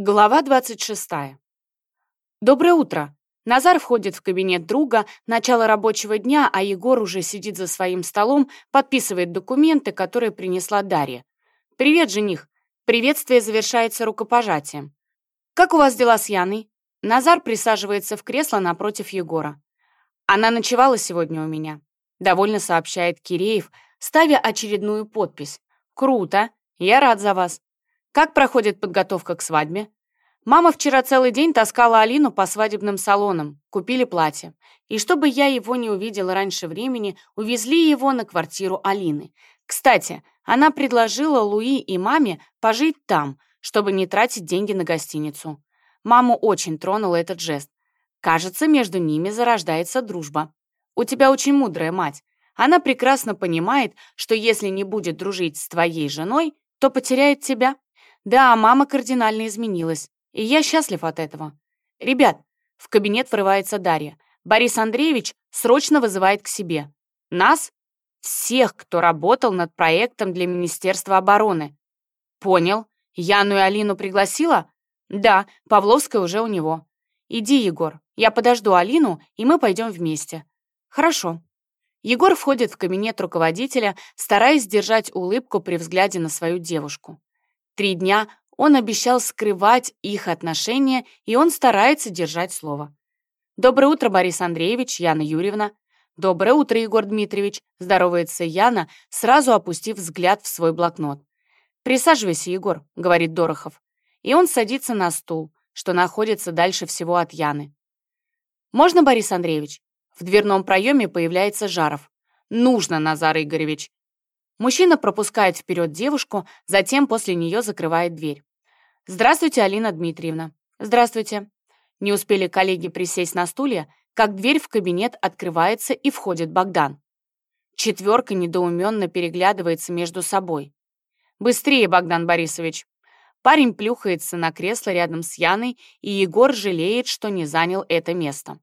Глава 26. Доброе утро. Назар входит в кабинет друга, начало рабочего дня, а Егор уже сидит за своим столом, подписывает документы, которые принесла Дарья. «Привет, жених!» Приветствие завершается рукопожатием. «Как у вас дела с Яной?» Назар присаживается в кресло напротив Егора. «Она ночевала сегодня у меня», — довольно сообщает Киреев, ставя очередную подпись. «Круто! Я рад за вас. Как проходит подготовка к свадьбе? Мама вчера целый день таскала Алину по свадебным салонам, купили платье. И чтобы я его не увидела раньше времени, увезли его на квартиру Алины. Кстати, она предложила Луи и маме пожить там, чтобы не тратить деньги на гостиницу. Маму очень тронул этот жест. Кажется, между ними зарождается дружба. У тебя очень мудрая мать. Она прекрасно понимает, что если не будет дружить с твоей женой, то потеряет тебя. Да, мама кардинально изменилась, и я счастлив от этого. Ребят, в кабинет врывается Дарья. Борис Андреевич срочно вызывает к себе. Нас? Всех, кто работал над проектом для Министерства обороны. Понял. Яну и Алину пригласила? Да, Павловская уже у него. Иди, Егор, я подожду Алину, и мы пойдем вместе. Хорошо. Егор входит в кабинет руководителя, стараясь сдержать улыбку при взгляде на свою девушку. Три дня он обещал скрывать их отношения, и он старается держать слово. «Доброе утро, Борис Андреевич, Яна Юрьевна». «Доброе утро, Егор Дмитриевич», — здоровается Яна, сразу опустив взгляд в свой блокнот. «Присаживайся, Егор», — говорит Дорохов. И он садится на стул, что находится дальше всего от Яны. «Можно, Борис Андреевич?» В дверном проеме появляется Жаров. «Нужно, Назар Игоревич. Мужчина пропускает вперед девушку, затем после нее закрывает дверь. «Здравствуйте, Алина Дмитриевна». «Здравствуйте». Не успели коллеги присесть на стулья, как дверь в кабинет открывается и входит Богдан. Четверка недоуменно переглядывается между собой. «Быстрее, Богдан Борисович!» Парень плюхается на кресло рядом с Яной, и Егор жалеет, что не занял это место.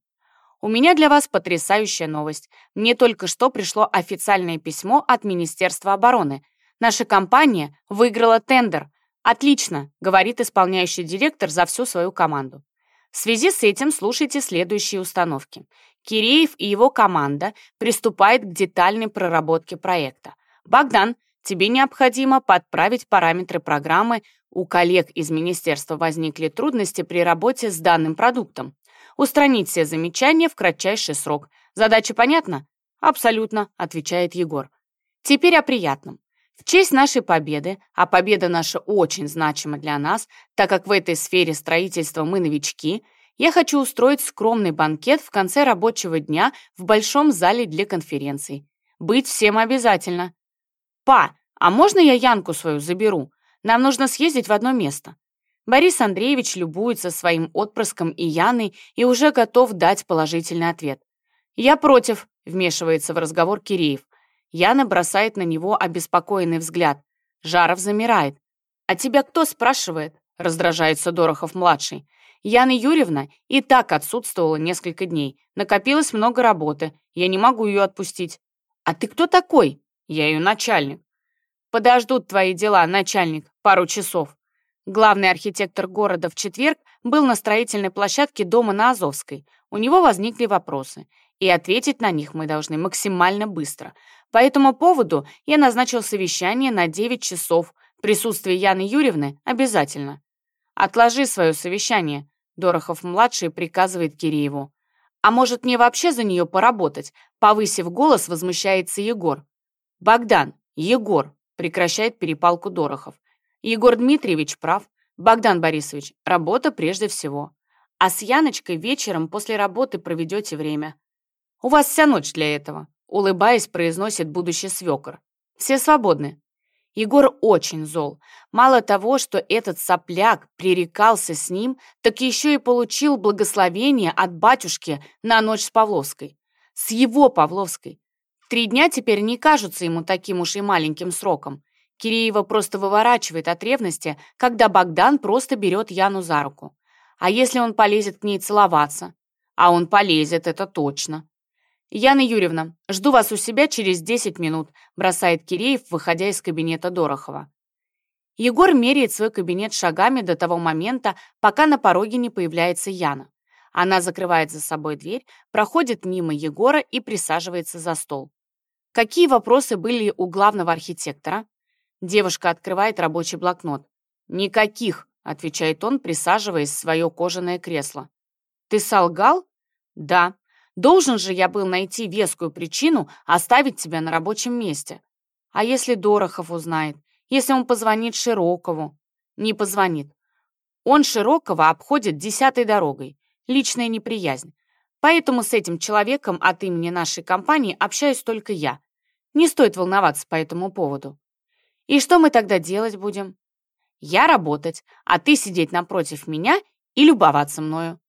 У меня для вас потрясающая новость. Мне только что пришло официальное письмо от Министерства обороны. Наша компания выиграла тендер. Отлично, говорит исполняющий директор за всю свою команду. В связи с этим слушайте следующие установки. Киреев и его команда приступают к детальной проработке проекта. Богдан, тебе необходимо подправить параметры программы. У коллег из министерства возникли трудности при работе с данным продуктом. Устранить все замечания в кратчайший срок. Задача понятна? Абсолютно, отвечает Егор. Теперь о приятном. В честь нашей победы, а победа наша очень значима для нас, так как в этой сфере строительства мы новички, я хочу устроить скромный банкет в конце рабочего дня в большом зале для конференций. Быть всем обязательно. Па, а можно я Янку свою заберу? Нам нужно съездить в одно место. Борис Андреевич любуется своим отпрыском и Яной и уже готов дать положительный ответ. «Я против», — вмешивается в разговор Киреев. Яна бросает на него обеспокоенный взгляд. Жаров замирает. «А тебя кто спрашивает?» — раздражается Дорохов-младший. Яна Юрьевна и так отсутствовала несколько дней. Накопилось много работы. Я не могу ее отпустить. «А ты кто такой?» «Я ее начальник». «Подождут твои дела, начальник, пару часов». Главный архитектор города в четверг был на строительной площадке дома на Азовской. У него возникли вопросы, и ответить на них мы должны максимально быстро. По этому поводу я назначил совещание на 9 часов. Присутствие Яны Юрьевны обязательно. «Отложи свое совещание», — Дорохов-младший приказывает Кирееву. «А может, мне вообще за нее поработать?» Повысив голос, возмущается Егор. «Богдан, Егор», — прекращает перепалку Дорохов. Егор Дмитриевич прав. Богдан Борисович, работа прежде всего. А с Яночкой вечером после работы проведете время. У вас вся ночь для этого, улыбаясь, произносит будущий свекор. Все свободны. Егор очень зол. Мало того, что этот сопляк пререкался с ним, так еще и получил благословение от батюшки на ночь с Павловской. С его Павловской. Три дня теперь не кажутся ему таким уж и маленьким сроком. Киреева просто выворачивает от ревности, когда Богдан просто берет Яну за руку. А если он полезет к ней целоваться? А он полезет, это точно. «Яна Юрьевна, жду вас у себя через 10 минут», бросает Киреев, выходя из кабинета Дорохова. Егор меряет свой кабинет шагами до того момента, пока на пороге не появляется Яна. Она закрывает за собой дверь, проходит мимо Егора и присаживается за стол. Какие вопросы были у главного архитектора? Девушка открывает рабочий блокнот. «Никаких», — отвечает он, присаживаясь в свое кожаное кресло. «Ты солгал?» «Да. Должен же я был найти вескую причину оставить тебя на рабочем месте. А если Дорохов узнает? Если он позвонит Широкову?» «Не позвонит. Он Широкого обходит десятой дорогой. Личная неприязнь. Поэтому с этим человеком от имени нашей компании общаюсь только я. Не стоит волноваться по этому поводу. И что мы тогда делать будем? Я работать, а ты сидеть напротив меня и любоваться мною.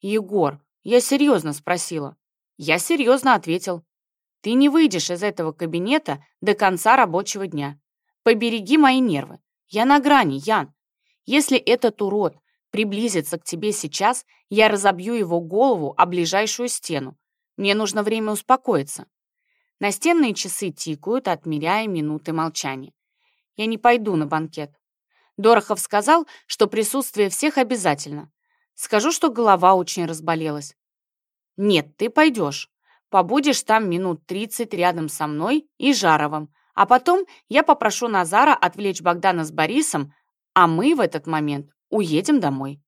Егор, я серьезно спросила. Я серьезно ответил. Ты не выйдешь из этого кабинета до конца рабочего дня. Побереги мои нервы. Я на грани, Ян. Если этот урод приблизится к тебе сейчас, я разобью его голову о ближайшую стену. Мне нужно время успокоиться. Настенные часы тикают, отмеряя минуты молчания. Я не пойду на банкет. Дорохов сказал, что присутствие всех обязательно. Скажу, что голова очень разболелась. Нет, ты пойдешь. Побудешь там минут 30 рядом со мной и Жаровым, а потом я попрошу Назара отвлечь Богдана с Борисом, а мы в этот момент уедем домой.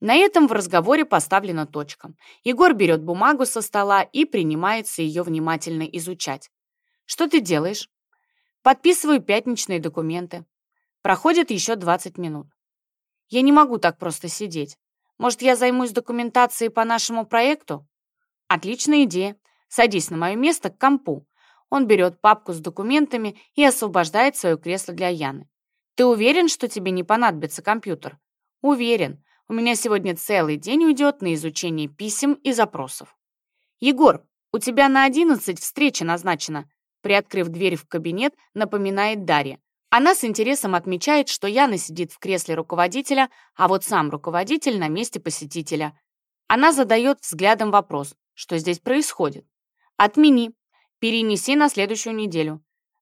На этом в разговоре поставлена точка. Егор берет бумагу со стола и принимается ее внимательно изучать. «Что ты делаешь?» «Подписываю пятничные документы. Проходит еще 20 минут. Я не могу так просто сидеть. Может, я займусь документацией по нашему проекту?» «Отличная идея. Садись на мое место к компу». Он берет папку с документами и освобождает свое кресло для Яны. «Ты уверен, что тебе не понадобится компьютер?» «Уверен. У меня сегодня целый день уйдет на изучение писем и запросов. Егор, у тебя на 11 встреча назначена. Приоткрыв дверь в кабинет, напоминает Дарья. Она с интересом отмечает, что Яна сидит в кресле руководителя, а вот сам руководитель на месте посетителя. Она задает взглядом вопрос, что здесь происходит. «Отмени. Перенеси на следующую неделю».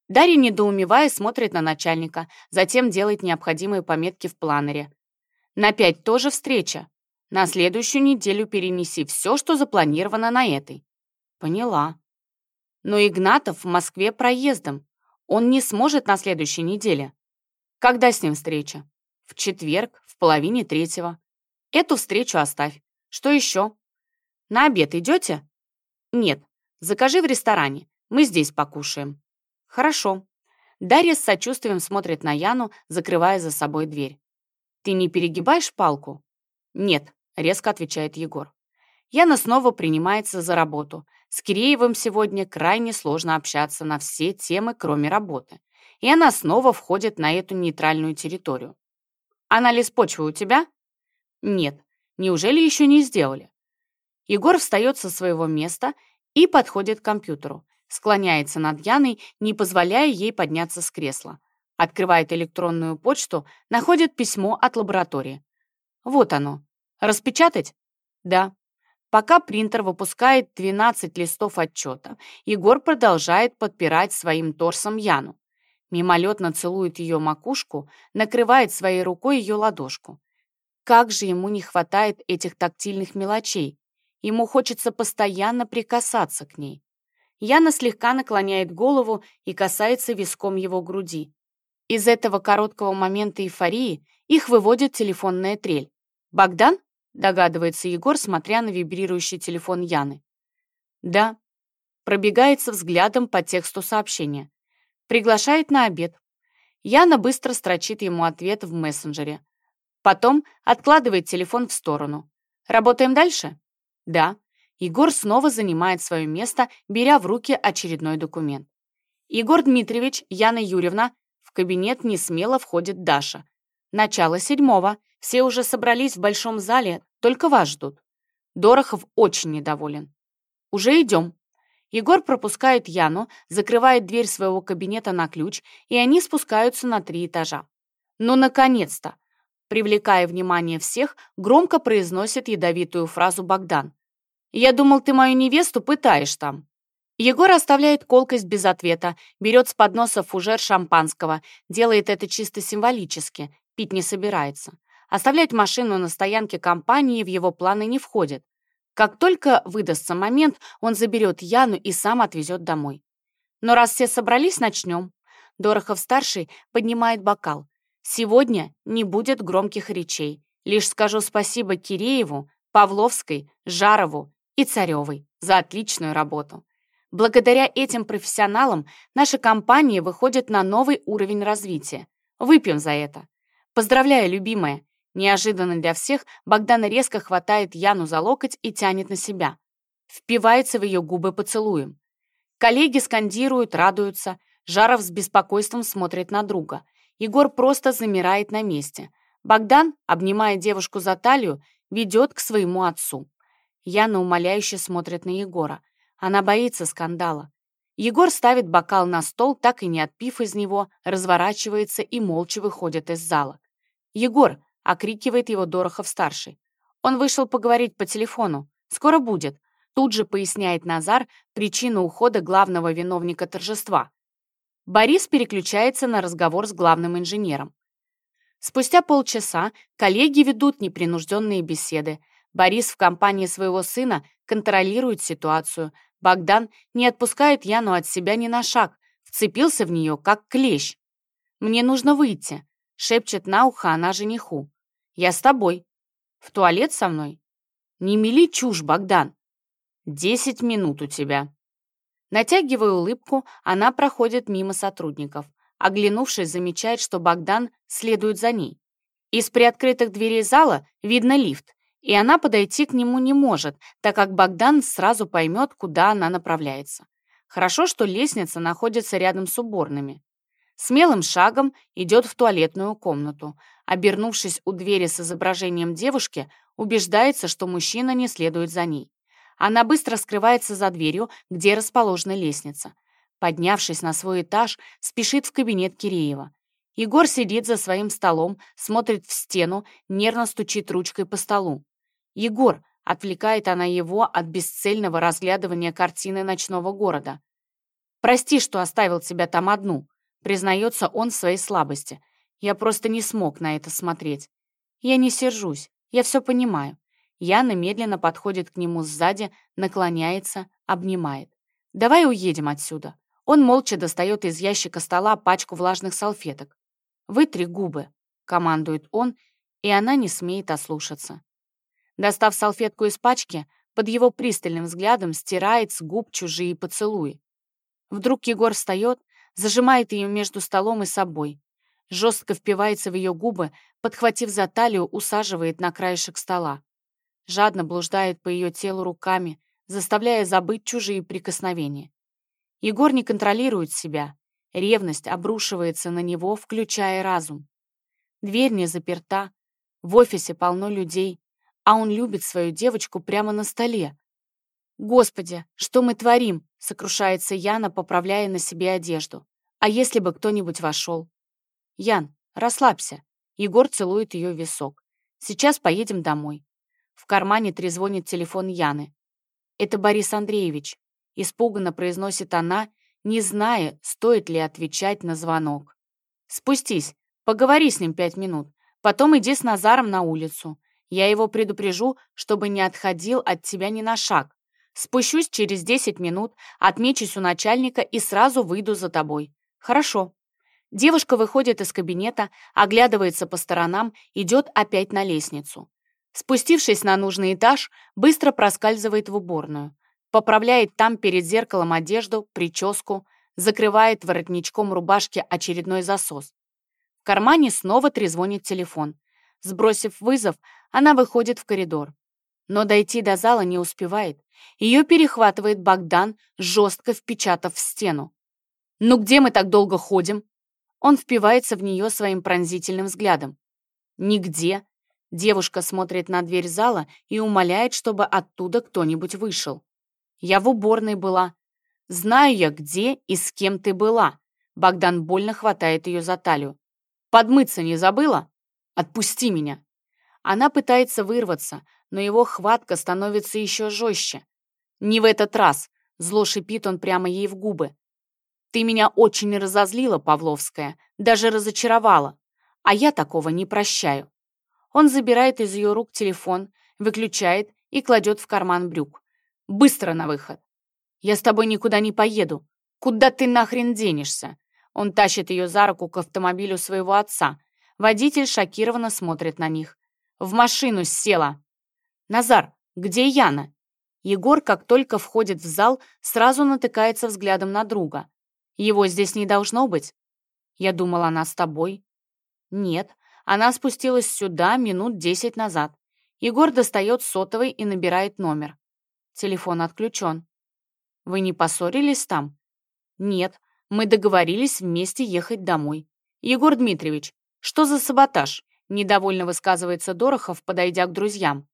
Дарья, недоумевая, смотрит на начальника, затем делает необходимые пометки в планере. На пять тоже встреча. На следующую неделю перенеси все, что запланировано на этой. Поняла. Но Игнатов в Москве проездом. Он не сможет на следующей неделе. Когда с ним встреча? В четверг, в половине третьего. Эту встречу оставь. Что еще? На обед идете? Нет. Закажи в ресторане. Мы здесь покушаем. Хорошо. Дарья с сочувствием смотрит на Яну, закрывая за собой дверь. «Ты не перегибаешь палку?» «Нет», — резко отвечает Егор. Яна снова принимается за работу. С Киреевым сегодня крайне сложно общаться на все темы, кроме работы. И она снова входит на эту нейтральную территорию. «Анализ почвы у тебя?» «Нет. Неужели еще не сделали?» Егор встает со своего места и подходит к компьютеру, склоняется над Яной, не позволяя ей подняться с кресла. Открывает электронную почту, находит письмо от лаборатории. Вот оно. Распечатать? Да. Пока принтер выпускает 12 листов отчета, Егор продолжает подпирать своим торсом Яну. Мимолетно целует ее макушку, накрывает своей рукой ее ладошку. Как же ему не хватает этих тактильных мелочей. Ему хочется постоянно прикасаться к ней. Яна слегка наклоняет голову и касается виском его груди. Из этого короткого момента эйфории их выводит телефонная трель. «Богдан?» — догадывается Егор, смотря на вибрирующий телефон Яны. «Да». Пробегается взглядом по тексту сообщения. Приглашает на обед. Яна быстро строчит ему ответ в мессенджере. Потом откладывает телефон в сторону. «Работаем дальше?» «Да». Егор снова занимает свое место, беря в руки очередной документ. «Егор Дмитриевич, Яна Юрьевна, кабинет не смело входит Даша. Начало седьмого. Все уже собрались в большом зале, только вас ждут. Дорохов очень недоволен. Уже идем. Егор пропускает Яну, закрывает дверь своего кабинета на ключ, и они спускаются на три этажа. Ну, наконец-то! Привлекая внимание всех, громко произносит ядовитую фразу Богдан. «Я думал, ты мою невесту пытаешь там». Егор оставляет колкость без ответа, берет с подноса фужер шампанского, делает это чисто символически, пить не собирается. Оставлять машину на стоянке компании в его планы не входит. Как только выдастся момент, он заберет Яну и сам отвезет домой. Но раз все собрались, начнем. Дорохов-старший поднимает бокал. Сегодня не будет громких речей. Лишь скажу спасибо Кирееву, Павловской, Жарову и Царевой за отличную работу. Благодаря этим профессионалам наша компания выходит на новый уровень развития. Выпьем за это. Поздравляю, любимая. Неожиданно для всех Богдан резко хватает Яну за локоть и тянет на себя. Впивается в ее губы поцелуем. Коллеги скандируют, радуются. Жаров с беспокойством смотрит на друга. Егор просто замирает на месте. Богдан, обнимая девушку за талию, ведет к своему отцу. Яна умоляюще смотрит на Егора. Она боится скандала. Егор ставит бокал на стол, так и не отпив из него, разворачивается и молча выходит из зала. «Егор!» — окрикивает его Дорохов-старший. Он вышел поговорить по телефону. «Скоро будет», — тут же поясняет Назар причину ухода главного виновника торжества. Борис переключается на разговор с главным инженером. Спустя полчаса коллеги ведут непринужденные беседы. Борис в компании своего сына контролирует ситуацию. Богдан не отпускает Яну от себя ни на шаг, вцепился в нее, как клещ. «Мне нужно выйти», — шепчет на ухо она жениху. «Я с тобой». «В туалет со мной?» «Не мели чушь, Богдан». «Десять минут у тебя». Натягивая улыбку, она проходит мимо сотрудников. Оглянувшись, замечает, что Богдан следует за ней. Из приоткрытых дверей зала видно лифт, и она подойти к нему не может, так как Богдан сразу поймет, куда она направляется. Хорошо, что лестница находится рядом с уборными. Смелым шагом идет в туалетную комнату. Обернувшись у двери с изображением девушки, убеждается, что мужчина не следует за ней. Она быстро скрывается за дверью, где расположена лестница. Поднявшись на свой этаж, спешит в кабинет Киреева. Егор сидит за своим столом, смотрит в стену, нервно стучит ручкой по столу. «Егор!» — отвлекает она его от бесцельного разглядывания картины ночного города. «Прости, что оставил тебя там одну», — признается он в своей слабости. «Я просто не смог на это смотреть. Я не сержусь, я все понимаю». Яна медленно подходит к нему сзади, наклоняется, обнимает. «Давай уедем отсюда». Он молча достает из ящика стола пачку влажных салфеток. «Вытри губы», — командует он, и она не смеет ослушаться. Достав салфетку из пачки, под его пристальным взглядом стирает с губ чужие поцелуи. Вдруг Егор встает, зажимает ее между столом и собой. Жестко впивается в ее губы, подхватив за талию, усаживает на краешек стола. Жадно блуждает по ее телу руками, заставляя забыть чужие прикосновения. Егор не контролирует себя. Ревность обрушивается на него, включая разум. Дверь не заперта, в офисе полно людей, а он любит свою девочку прямо на столе. «Господи, что мы творим?» — сокрушается Яна, поправляя на себе одежду. «А если бы кто-нибудь вошел?» «Ян, расслабься». Егор целует ее висок. «Сейчас поедем домой». В кармане трезвонит телефон Яны. «Это Борис Андреевич», — испуганно произносит она, не зная, стоит ли отвечать на звонок. «Спустись, поговори с ним пять минут, потом иди с Назаром на улицу. Я его предупрежу, чтобы не отходил от тебя ни на шаг. Спущусь через 10 минут, отмечусь у начальника и сразу выйду за тобой. Хорошо. Девушка выходит из кабинета, оглядывается по сторонам, идет опять на лестницу. Спустившись на нужный этаж, быстро проскальзывает в уборную. Поправляет там перед зеркалом одежду, прическу, закрывает воротничком рубашки очередной засос. В кармане снова трезвонит телефон. Сбросив вызов, она выходит в коридор. Но дойти до зала не успевает. Ее перехватывает Богдан, жестко впечатав в стену. «Ну где мы так долго ходим?» Он впивается в нее своим пронзительным взглядом. «Нигде». Девушка смотрит на дверь зала и умоляет, чтобы оттуда кто-нибудь вышел. «Я в уборной была. Знаю я, где и с кем ты была». Богдан больно хватает ее за талию. «Подмыться не забыла?» Отпусти меня!» Она пытается вырваться, но его хватка становится еще жестче. «Не в этот раз!» Зло шипит он прямо ей в губы. «Ты меня очень разозлила, Павловская, даже разочаровала. А я такого не прощаю». Он забирает из ее рук телефон, выключает и кладет в карман брюк. «Быстро на выход!» «Я с тобой никуда не поеду. Куда ты нахрен денешься?» Он тащит ее за руку к автомобилю своего отца. Водитель шокированно смотрит на них. «В машину села!» «Назар, где Яна?» Егор, как только входит в зал, сразу натыкается взглядом на друга. «Его здесь не должно быть?» «Я думала, она с тобой». «Нет, она спустилась сюда минут десять назад». Егор достает сотовый и набирает номер. Телефон отключен. «Вы не поссорились там?» «Нет, мы договорились вместе ехать домой». «Егор Дмитриевич, что за саботаж?» Недовольно высказывается Дорохов, подойдя к друзьям.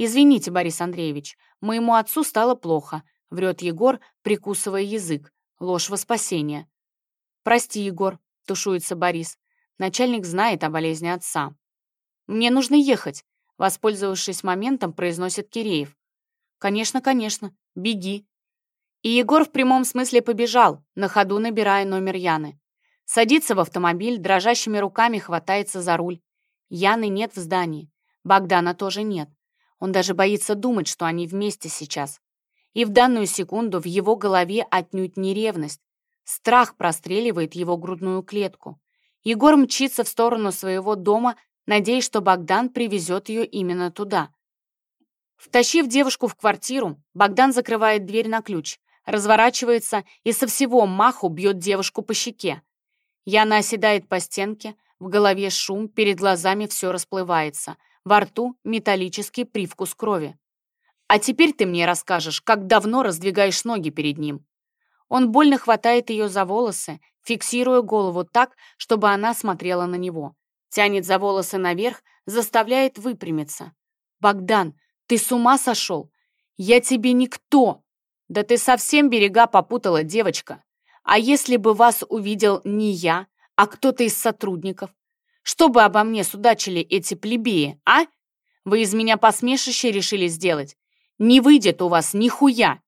«Извините, Борис Андреевич, моему отцу стало плохо», — врет Егор, прикусывая язык. Ложь во спасение. «Прости, Егор», — тушуется Борис. Начальник знает о болезни отца. «Мне нужно ехать», — воспользовавшись моментом, произносит Киреев. «Конечно, конечно, беги». И Егор в прямом смысле побежал, на ходу набирая номер Яны. Садится в автомобиль, дрожащими руками хватается за руль. Яны нет в здании. Богдана тоже нет. Он даже боится думать, что они вместе сейчас. И в данную секунду в его голове отнюдь не ревность. Страх простреливает его грудную клетку. Егор мчится в сторону своего дома, надеясь, что Богдан привезет ее именно туда. Втащив девушку в квартиру, Богдан закрывает дверь на ключ, разворачивается и со всего маху бьет девушку по щеке. Яна оседает по стенке, в голове шум, перед глазами все расплывается — во рту металлический привкус крови. «А теперь ты мне расскажешь, как давно раздвигаешь ноги перед ним». Он больно хватает ее за волосы, фиксируя голову так, чтобы она смотрела на него. Тянет за волосы наверх, заставляет выпрямиться. «Богдан, ты с ума сошел? Я тебе никто!» «Да ты совсем берега попутала, девочка. А если бы вас увидел не я, а кто-то из сотрудников? Что бы обо мне судачили эти плебеи, а? Вы из меня посмешище решили сделать? Не выйдет у вас нихуя.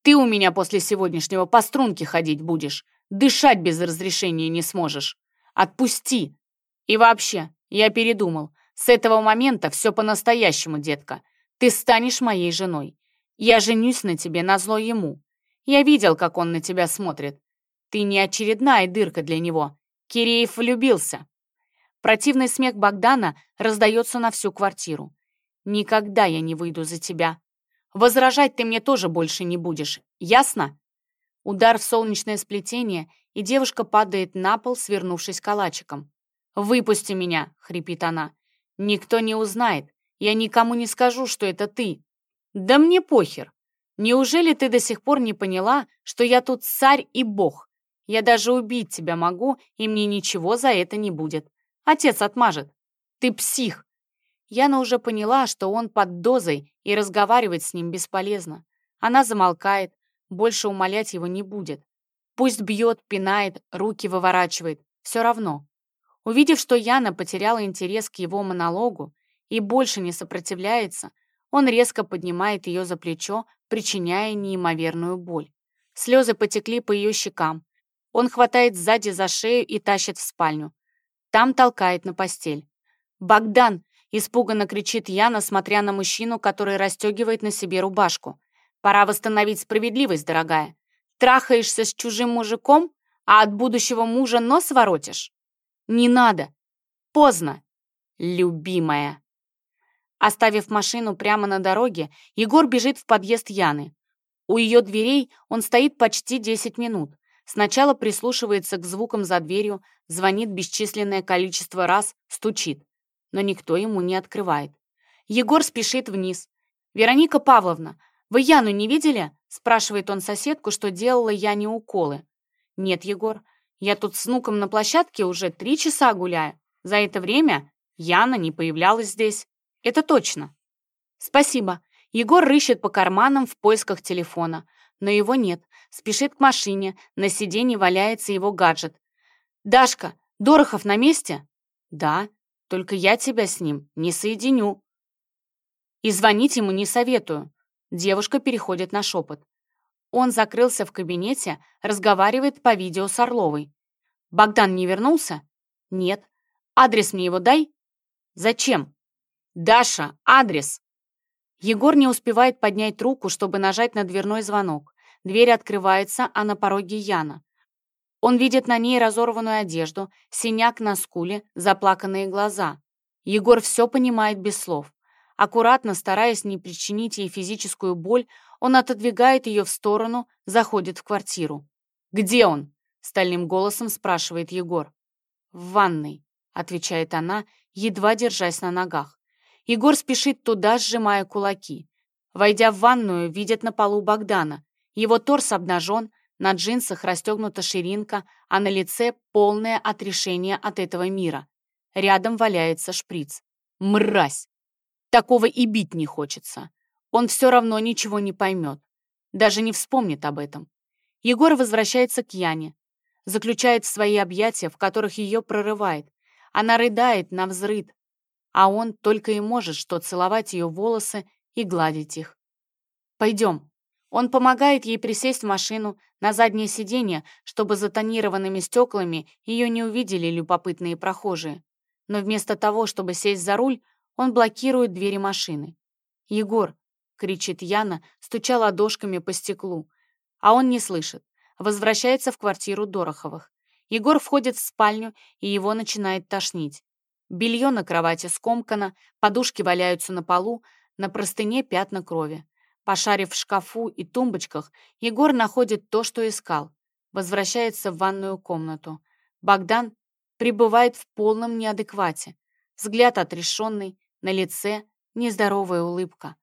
Ты у меня после сегодняшнего по струнке ходить будешь. Дышать без разрешения не сможешь. Отпусти. И вообще, я передумал. С этого момента все по-настоящему, детка. Ты станешь моей женой. Я женюсь на тебе назло ему. Я видел, как он на тебя смотрит. Ты не очередная дырка для него. Киреев влюбился. Противный смех Богдана раздается на всю квартиру. «Никогда я не выйду за тебя. Возражать ты мне тоже больше не будешь. Ясно?» Удар в солнечное сплетение, и девушка падает на пол, свернувшись калачиком. «Выпусти меня!» — хрипит она. «Никто не узнает. Я никому не скажу, что это ты». «Да мне похер. Неужели ты до сих пор не поняла, что я тут царь и бог? Я даже убить тебя могу, и мне ничего за это не будет. Отец отмажет. Ты псих. Яна уже поняла, что он под дозой, и разговаривать с ним бесполезно. Она замолкает, больше умолять его не будет. Пусть бьет, пинает, руки выворачивает. Все равно. Увидев, что Яна потеряла интерес к его монологу и больше не сопротивляется, он резко поднимает ее за плечо, причиняя неимоверную боль. Слезы потекли по ее щекам. Он хватает сзади за шею и тащит в спальню. Там толкает на постель. «Богдан!» — испуганно кричит Яна, смотря на мужчину, который расстегивает на себе рубашку. «Пора восстановить справедливость, дорогая. Трахаешься с чужим мужиком, а от будущего мужа нос воротишь? Не надо. Поздно. Любимая». Оставив машину прямо на дороге, Егор бежит в подъезд Яны. У ее дверей он стоит почти 10 минут. Сначала прислушивается к звукам за дверью, звонит бесчисленное количество раз, стучит. Но никто ему не открывает. Егор спешит вниз. «Вероника Павловна, вы Яну не видели?» спрашивает он соседку, что делала Яне уколы. «Нет, Егор, я тут с внуком на площадке уже три часа гуляю. За это время Яна не появлялась здесь. Это точно». «Спасибо». Егор рыщет по карманам в поисках телефона, но его нет спешит к машине, на сиденье валяется его гаджет. «Дашка, Дорохов на месте?» «Да, только я тебя с ним не соединю». «И звонить ему не советую». Девушка переходит на шепот. Он закрылся в кабинете, разговаривает по видео с Орловой. «Богдан не вернулся?» «Нет». «Адрес мне его дай?» «Зачем?» «Даша, адрес!» Егор не успевает поднять руку, чтобы нажать на дверной звонок. Дверь открывается, а на пороге Яна. Он видит на ней разорванную одежду, синяк на скуле, заплаканные глаза. Егор все понимает без слов. Аккуратно, стараясь не причинить ей физическую боль, он отодвигает ее в сторону, заходит в квартиру. «Где он?» — стальным голосом спрашивает Егор. «В ванной», — отвечает она, едва держась на ногах. Егор спешит туда, сжимая кулаки. Войдя в ванную, видят на полу Богдана. Его торс обнажен, на джинсах расстегнута ширинка, а на лице полное отрешение от этого мира. Рядом валяется шприц. Мразь! Такого и бить не хочется. Он все равно ничего не поймет. Даже не вспомнит об этом. Егор возвращается к Яне. Заключает в свои объятия, в которых ее прорывает. Она рыдает на взрыд, а он только и может что целовать ее волосы и гладить их. «Пойдем». Он помогает ей присесть в машину на заднее сиденье, чтобы за тонированными стеклами ее не увидели любопытные прохожие. Но вместо того, чтобы сесть за руль, он блокирует двери машины. «Егор!» — кричит Яна, стуча ладошками по стеклу. А он не слышит. Возвращается в квартиру Дороховых. Егор входит в спальню, и его начинает тошнить. Белье на кровати скомкано, подушки валяются на полу, на простыне пятна крови. Пошарив в шкафу и тумбочках, Егор находит то, что искал. Возвращается в ванную комнату. Богдан пребывает в полном неадеквате. Взгляд отрешенный, на лице нездоровая улыбка.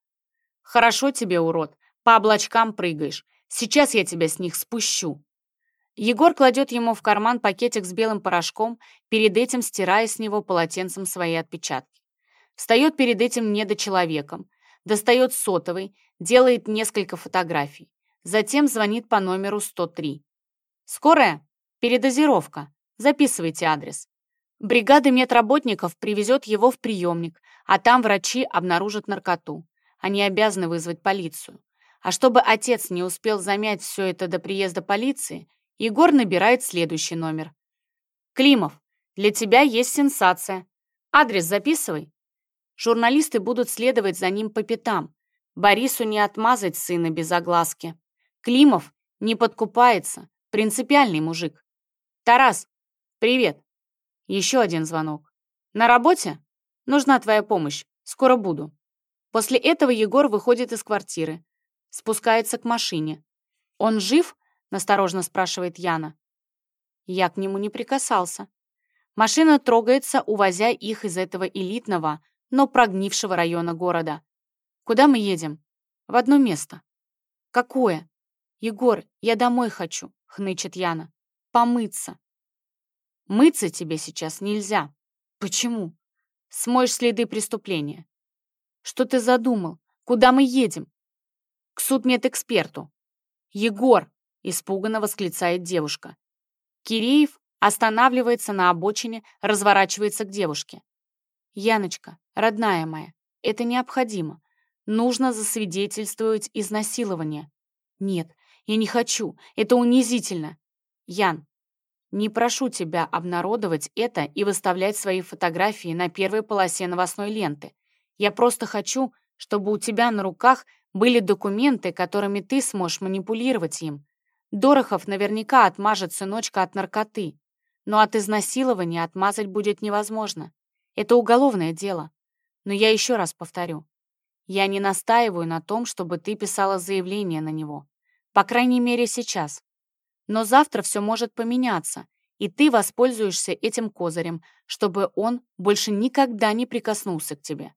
«Хорошо тебе, урод, по облачкам прыгаешь. Сейчас я тебя с них спущу». Егор кладет ему в карман пакетик с белым порошком, перед этим стирая с него полотенцем свои отпечатки. Встает перед этим недочеловеком, достает сотовый, делает несколько фотографий. Затем звонит по номеру 103. «Скорая? Передозировка. Записывайте адрес. Бригада медработников привезет его в приемник, а там врачи обнаружат наркоту. Они обязаны вызвать полицию. А чтобы отец не успел замять все это до приезда полиции, Егор набирает следующий номер. «Климов, для тебя есть сенсация. Адрес записывай». Журналисты будут следовать за ним по пятам. Борису не отмазать сына без огласки. Климов не подкупается, принципиальный мужик. «Тарас, привет. Еще один звонок. «На работе? Нужна твоя помощь. Скоро буду». После этого Егор выходит из квартиры. Спускается к машине. «Он жив?» — насторожно спрашивает Яна. Я к нему не прикасался. Машина трогается, увозя их из этого элитного, но прогнившего района города. Куда мы едем? В одно место. Какое? Егор, я домой хочу, хнычет Яна. Помыться. Мыться тебе сейчас нельзя. Почему? Смоешь следы преступления. Что ты задумал? Куда мы едем? К судмедэксперту. Егор! Испуганно восклицает девушка. Киреев останавливается на обочине, разворачивается к девушке. «Яночка, родная моя, это необходимо. Нужно засвидетельствовать изнасилование». «Нет, я не хочу, это унизительно». «Ян, не прошу тебя обнародовать это и выставлять свои фотографии на первой полосе новостной ленты. Я просто хочу, чтобы у тебя на руках были документы, которыми ты сможешь манипулировать им. Дорохов наверняка отмажет сыночка от наркоты, но от изнасилования отмазать будет невозможно. Это уголовное дело. Но я еще раз повторю. Я не настаиваю на том, чтобы ты писала заявление на него. По крайней мере, сейчас. Но завтра все может поменяться, и ты воспользуешься этим козырем, чтобы он больше никогда не прикоснулся к тебе.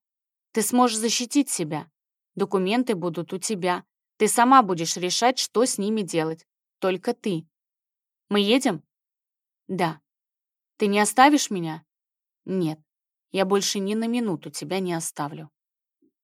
Ты сможешь защитить себя. Документы будут у тебя. Ты сама будешь решать, что с ними делать. Только ты. Мы едем? Да. Ты не оставишь меня? Нет. Я больше ни на минуту тебя не оставлю.